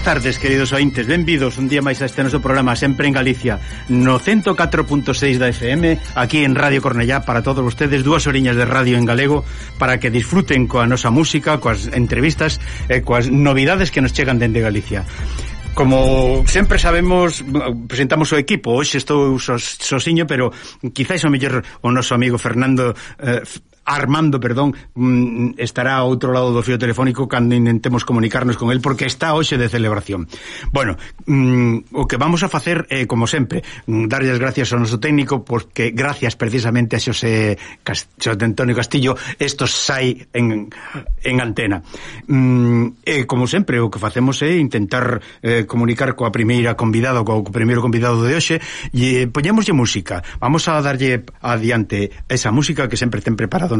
Boas tardes, queridos ointes, benvidos un día máis a este noso programa Sempre en Galicia No 104.6 da FM, aquí en Radio Cornellá Para todos vostedes, dúas oriñas de radio en galego Para que disfruten coa nosa música, coas entrevistas E coas novidades que nos chegan dende Galicia Como sempre sabemos, presentamos o equipo. Hoxe estou sos, sosiño, pero quizáis o mellor o noso amigo Fernando eh, Armando, perdón, mm, estará a outro lado do fio telefónico cando intentemos comunicarnos con el porque está hoxe de celebración. Bueno, mm, o que vamos a facer, eh, como sempre, mm, darlle as gracias ao noso técnico porque gracias precisamente a Xosé, Cast Xosé Antonio Castillo, isto sai en, en antena. Mm, e como sempre, o que facemos é intentar eh, comunicar coa primeira convidada, co primeiro convidado de hoxe, e eh, poñémoslle música. Vamos a darlle adiante esa música que sempre ten preparado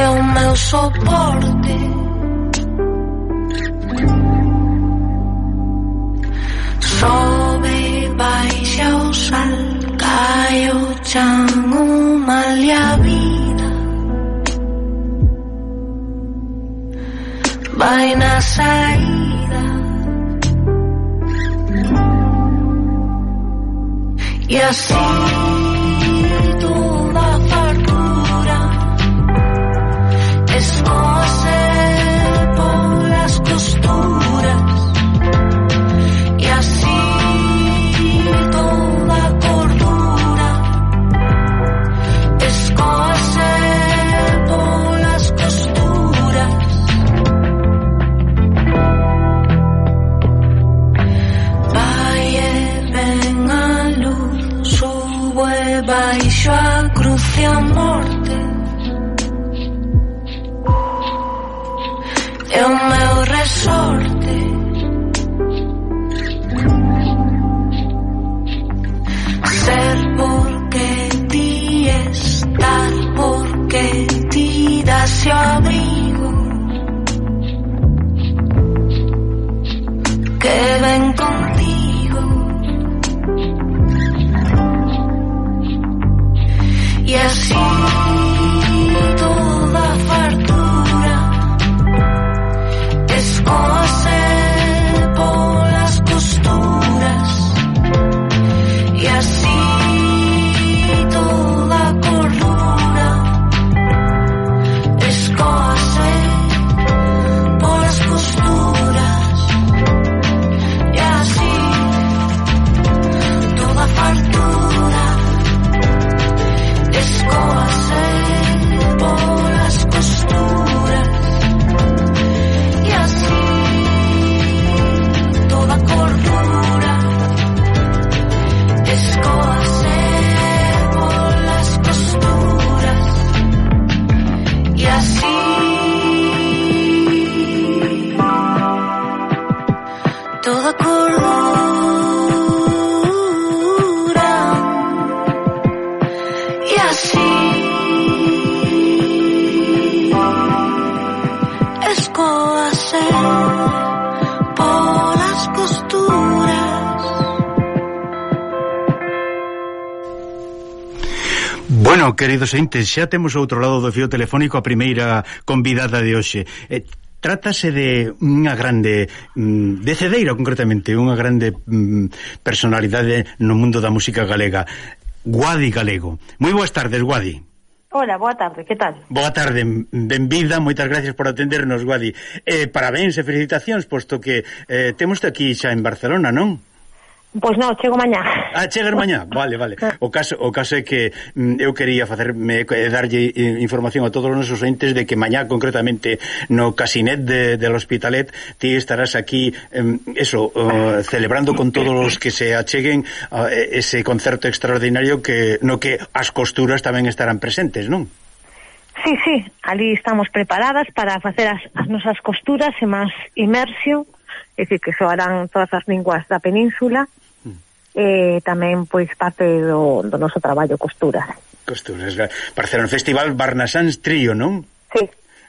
É o meu soporte. Sobe, baixa o sal Cai o chan, a vida. Vai na saída E assim baixo a cruz e a morte queridos entes, xa temos outro lado do fío telefónico a primeira convidada de hoxe. Eh, Trátase de unha grande mm, de Cedeira concretamente, unha grande mm, personalidade no mundo da música galega, Guadi Galego. Moi boas tardes, Guadi. Hola, boa tarde, que tal? Boa tarde, benvida, moitas gracias por atendernos, Guadi. Eh, parabéns e felicitacións, posto que eh, temos aquí xa en Barcelona, non? Pois non, chego mañá. Ah, chegas mañá. Vale, vale. Ah. O caso, o caso é que mm, eu quería facerme eh, darlle eh, información a todos os nosos entes de que mañá concretamente no casinet de, del Hospitalet ti estarás aquí eh, eso uh, celebrando con todos os que se acheguen uh, ese concerto extraordinario que no que as costuras tamén estarán presentes, non? Sí, sí, ali estamos preparadas para facer as, as nosas costuras e máis imersión é dicir, que soarán todas as linguas da península, mm. eh, e tamén pois parte do, do noso traballo costuras. Costuras, un Festival Barnasans Trío, non? Sí.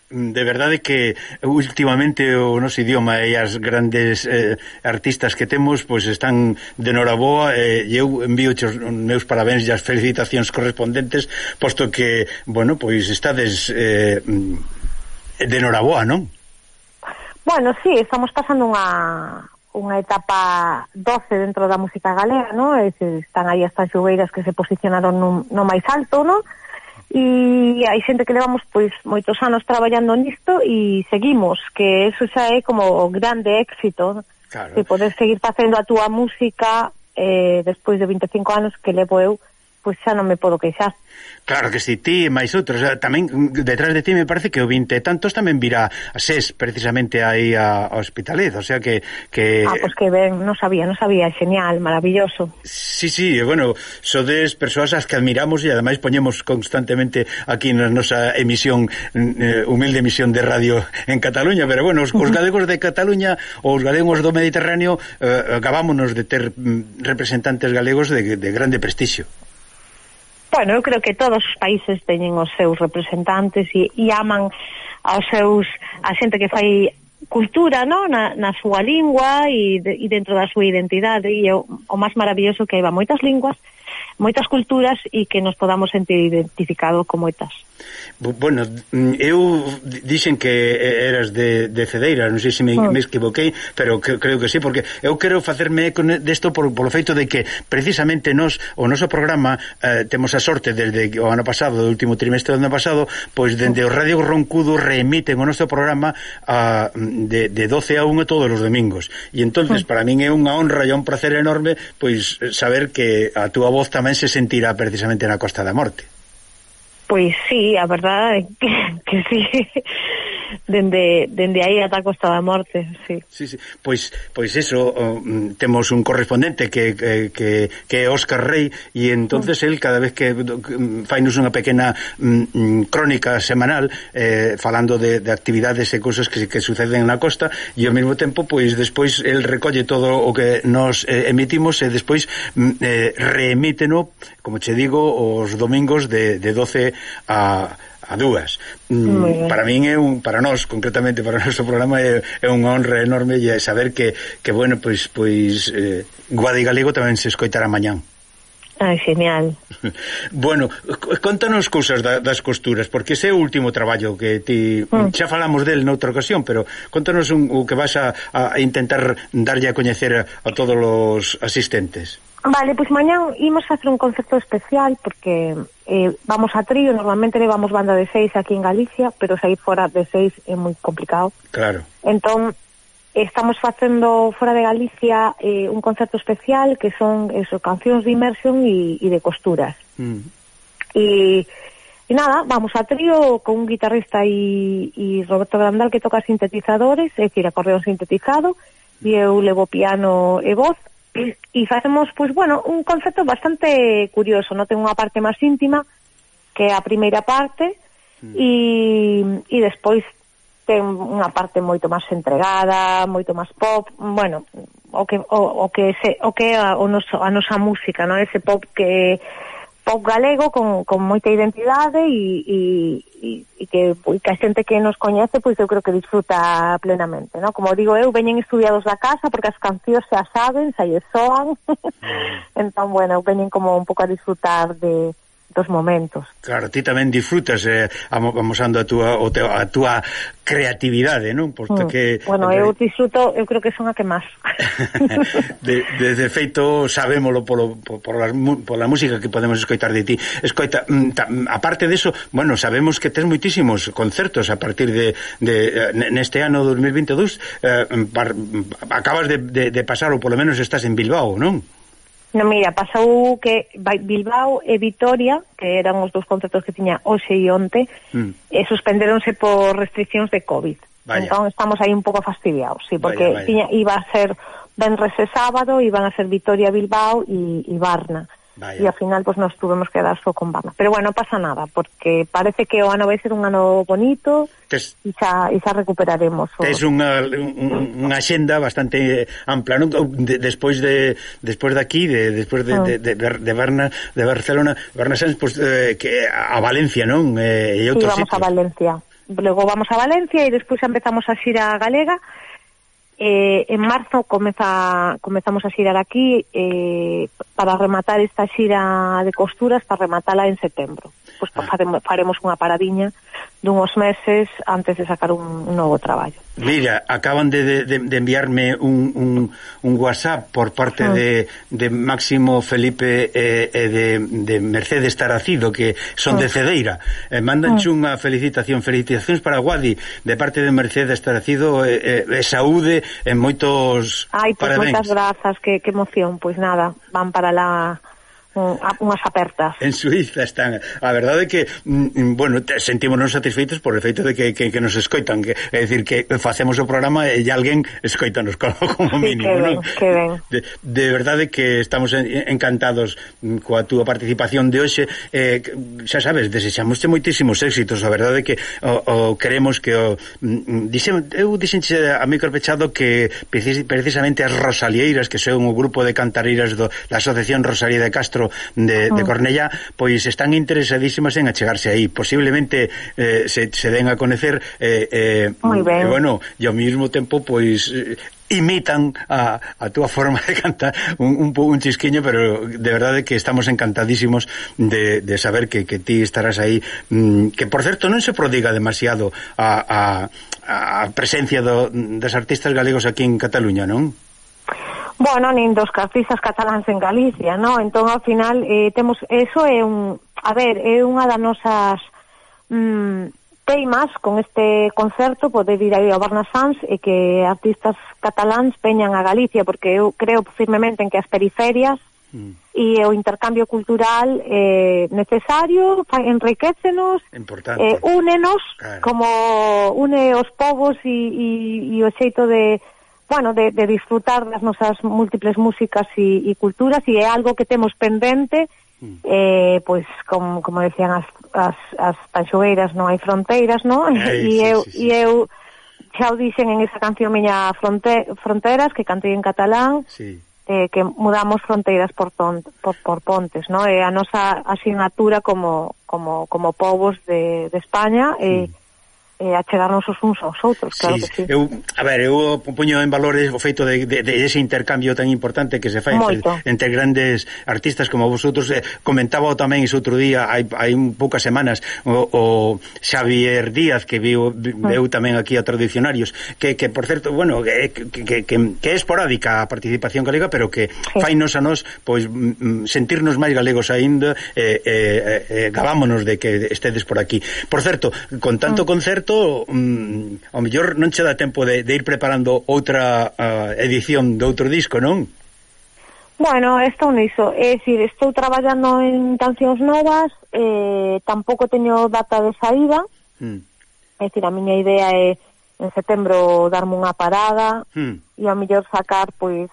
Mm, de verdade que últimamente o noso idioma e as grandes eh, artistas que temos pois están de noraboa eh, e eu envío os meus parabéns e as felicitacións correspondentes posto que, bueno, pois estades eh, mm, de noraboa, non? Bueno, sí, estamos pasando unha unha etapa doce dentro da música galega, ¿no? Es, están aí estas xogueiras que se posicionaron no, no máis alto, ¿no? E hai xente que levamos pois moitos anos traballando nisto e seguimos, que eso xa é como o grande éxito, claro. de poder seguir facendo a túa música eh, despois de 25 anos que levo eu pois xa non me podo queixar. Claro que si sí, ti máis outros, eh, tamén mm, detrás de ti me parece que o 20 tantos tamén virá a SES precisamente aí a, a Hospitalet, o sea que, que... Ah, pois pues que ben, non sabía, non sabía, genial, maravilloso. Sí, sí, bueno, sodes persoas as que admiramos e ademais poñemos constantemente aquí na nosa emisión, mm, eh, humilde emisión de radio en Cataluña, pero bueno, os, os galegos de Cataluña ou os galegos do Mediterráneo eh, acabámonos de ter mm, representantes galegos de, de grande prestixio bueno, eu creo que todos os países teñen os seus representantes e, e aman aos seus a xente que fai cultura no? na, na súa lingua e, de, e dentro da súa identidade e o, o máis maravilloso que hai moitas linguas moitas culturas e que nos podamos sentir identificado como etas. Bueno, mm, eu dixen que eras de, de Cedeira, non sei se me, mm. me equivoquei, pero que, creo que sí, porque eu quero facerme con desto por, por o feito de que precisamente nos, o noso programa eh, temos a sorte desde o ano pasado, do último trimestre do ano pasado, pois dende oh. o Radio Roncudo reemiten o noso programa a, de, de 12 a 1 todos os domingos. E entonces mm. para min é unha honra e un placer enorme pois eh, saber que a túa voz tamén tamén se sentirá precisamente na Costa da Morte. Pois sí, a verdade é que, que sí dende, dende aí ata a Costa da Morte, sí. Sí, sí. Pois, pois eso, mm, temos un correspondente que, que, que é Óscar Rey e entonces el cada vez que mm, fainos unha pequena mm, mm, crónica semanal eh, falando de, de actividades e cousas que, que suceden na costa e ao mesmo tempo, pois, despois el recolle todo o que nos eh, emitimos e despois mm, eh, reemíteno como che digo, os domingos de, de 12 a a dúas. Mm, para min é un para nós, concretamente para o noso programa é, é unha honra enorme e saber que que bueno, pois pois eh, Guadi Galego tamén se escoitará mañán. Ai, genial. Bueno, contanos cousas da, das costuras, porque ese é o último traballo que ti... Mm. Xa falamos del noutra ocasión, pero contanos un, o que vas a, a intentar darlle a coñecer a, a todos os asistentes. Vale, pois mañán imos facer un concerto especial porque eh, vamos a trío, normalmente levamos banda de seis aquí en Galicia, pero sair fora de seis é moi complicado. Claro. Entón, estamos facendo fora de Galicia eh, un concerto especial que son eso, cancións de immersion e, e de costuras. Mm. E, e nada, vamos a trío con un guitarrista e, e Roberto Grandal que toca sintetizadores, é dicir, acordeón sintetizado, e eu levo piano e voz, e facemos, pois, bueno, un concepto bastante curioso, non? Ten unha parte máis íntima, que é a primeira parte, mm. e, e despois ten unha parte moito máis entregada, moito máis pop, bueno, o que o, o que se, o que a, o noso, a nosa música, non? Ese pop que pop galego con, con moita identidade e, e, e, e que, e que a xente que nos coñece pois eu creo que disfruta plenamente no? como digo eu, veñen estudiados da casa porque as cancións xa saben, xa lle soan mm. entón bueno, veñen como un pouco a disfrutar de, dos momentos. Claro, ti tamén disfrutas eh, amosando a túa, o te, a túa creatividade, non? Porque mm. que, bueno, eu disfruto, eu creo que son a que máis. de, de, de feito, sabémolo polo, por, por, la, por la música que podemos escoitar de ti. Escoita, mm, ta, aparte de eso, bueno, sabemos que tes moitísimos concertos a partir de, de eh, neste ano 2022, eh, par, acabas de, de, de pasar, ou polo menos estás en Bilbao, non? No, mira, pasou que Bilbao e Vitoria, que eran os dous concertos que tiña hoxe e onte, mm. e suspenderonse por restriccións de COVID. Vaya. Entón estamos aí un pouco fastidiados, sí, porque vaya, vaya. tiña iba a ser Benres e sábado, iban a ser Vitoria, Bilbao e, e Vaya. e ao final pues, nos tuvemos que dar só con Bama. Pero bueno, pasa nada, porque parece que o ano vai ser un ano bonito tes, e xa, e xa recuperaremos. O... Tes unha, un, unha xenda bastante eh, ampla, non? De, despois de despois de aquí, de, despois de, de, mm. de, de, Barna, de Barcelona, Barna Sanz, pues, eh, que a Valencia, non? Eh, e outros sí, vamos sitio. a Valencia. Luego vamos a Valencia e despois empezamos a xira galega Eh, en marzo comeza, comezamos a xirar aquí eh, para rematar esta xira de costuras, para rematala en setembro pois ah. faremos, faremos unha paradiña dunhos meses antes de sacar un, un novo traballo. Mira, acaban de, de, de enviarme un, un, un WhatsApp por parte ah. de, de Máximo Felipe e eh, eh, de, de Mercedes Taracido, que son ah. de Cedeira. Eh, mandan ah. unha felicitación, felicitacións para Guadi, de parte de Mercedes Taracido, e eh, eh, saúde en moitos Ai, pues, parabéns. moitas grazas, que, que emoción, pois nada, van para la unhas apertas. En Suiza están. A verdade é que, mm, mm, bueno, sentímonos satisfeitos por o efeito de que, que, que nos escoitan. Que, é dicir, que facemos o programa e alguén escoitanos como mínimo. Sí, que ben, ¿no? que ben. De, de verdade que estamos encantados mm, coa túa participación de hoxe. Eh, xa sabes, desexamoste moitísimos éxitos. A verdade é que o, o queremos que o... Dixe, eu dixenche a micropechado que precisamente as Rosalieiras, que son o grupo de cantareiras do, da Asociación Rosalía de Castro De, de mm. Cornellá, pois están interesadísimas en achegarse aí. Posiblemente eh, se, se den a conocer eh, eh, eh, bueno, e ao mesmo tempo, pois, eh, imitan a, a túa forma de cantar un, un, un chisquiño, pero de verdade que estamos encantadísimos de, de saber que, que ti estarás aí mm, que por certo non se prodiga demasiado a, a, a presencia do, das artistas galegos aquí en Cataluña, non? bueno, nin dos cartistas cataláns en Galicia, no? Entón, ao final, eh, temos... Eso é un... A ver, é unha das nosas... Mm, teimas con este concerto poder ir aí ao Barna Sanz e que artistas cataláns peñan a Galicia porque eu creo firmemente en que as periferias mm. e o intercambio cultural é eh, necesario, enriquecenos, eh, únenos claro. como une os povos e, e, e o xeito de bueno, de, de disfrutar das nosas múltiples músicas e, e culturas e é algo que temos pendente mm. eh, pois como, como decían as, as, as tanxoeiras non hai fronteiras, non? Ei, e sí, eu, sí, sí. E eu xa o dixen en esa canción miña fronte, Fronteras que cantei en catalán sí. eh, que mudamos fronteiras por, ton, por, por pontes, non? É a nosa asignatura como, como, como povos de, de España e mm. eh, eh, achegarnos os uns aos outros, claro sí, que sí. Eu, a ver, eu poño en valor o feito de, de, de ese intercambio tan importante que se fai entre, entre grandes artistas como vosotros. Eh, comentaba tamén iso outro día, hai, hai un poucas semanas, o, o Xavier Díaz, que viu, mm. veu tamén aquí a tradicionarios, que, que por certo, bueno, que, que, que, que é esporádica a participación galega, pero que sí. fainos a nos, pois, mm, mm, sentirnos máis galegos aínda, eh, eh, eh, gabámonos de que estedes por aquí. Por certo, con tanto mm. concerto, pronto mm, ao mellor non che dá tempo de, de ir preparando outra uh, edición de outro disco, non? Bueno, estou niso, é dicir, estou traballando en cancións novas, eh, tampouco teño data de saída, mm. é dicir, a miña idea é en setembro darme unha parada mm. e ao mellor sacar, pois,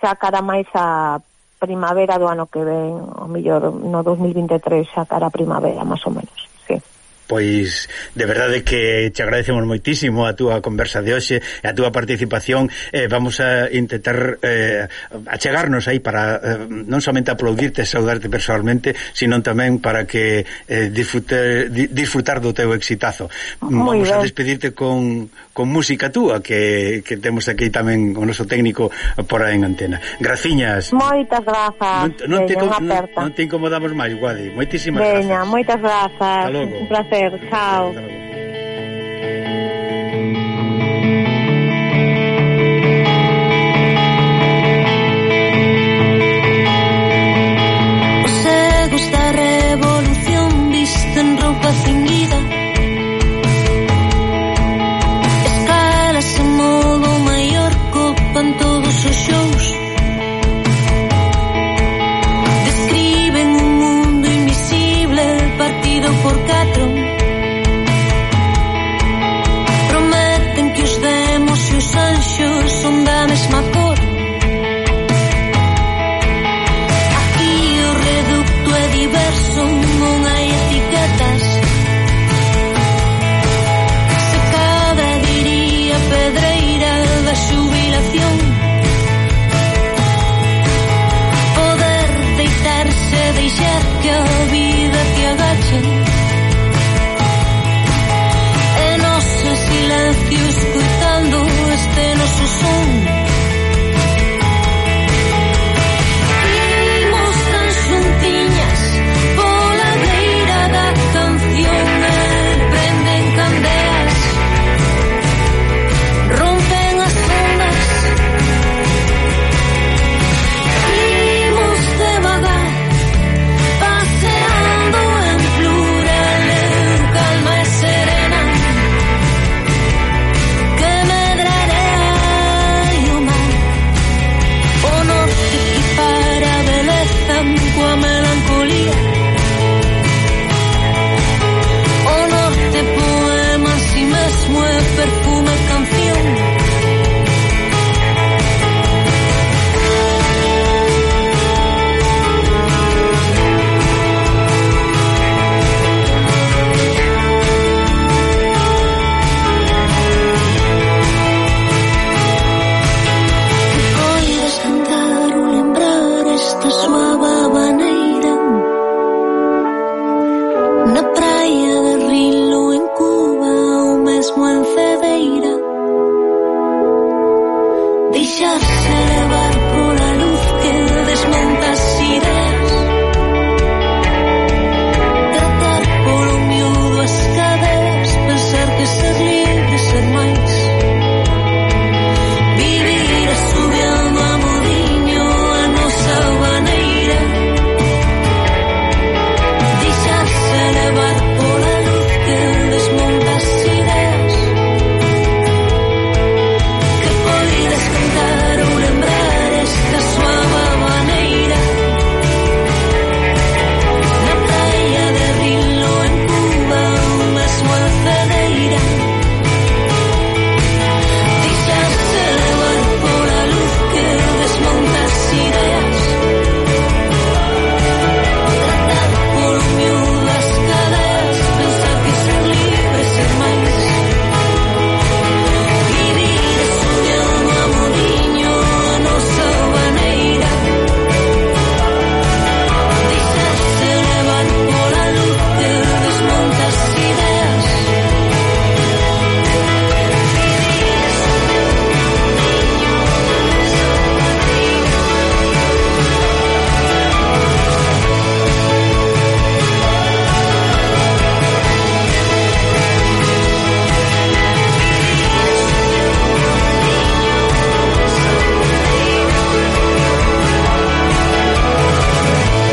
xa cara máis a primavera do ano que ven, ao mellor no 2023 xa cara a primavera, máis ou menos. Pois, de verdade que te agradecemos moitísimo a túa conversa de hoxe e a túa participación. Eh, vamos a intentar eh, achegarnos aí para eh, non somente aplaudirte e saudarte personalmente, sino tamén para que eh, disfrute, di, disfrutar do teu exitazo. Muy vamos bien. a despedirte con, con música túa que, que temos aquí tamén o noso técnico por aí en antena. Graciñas. Moitas grazas. Non, non, te, non, non te incomodamos máis, Guadi. Moitísimas Veña, grazas. Moitas grazas. Un placer. say cow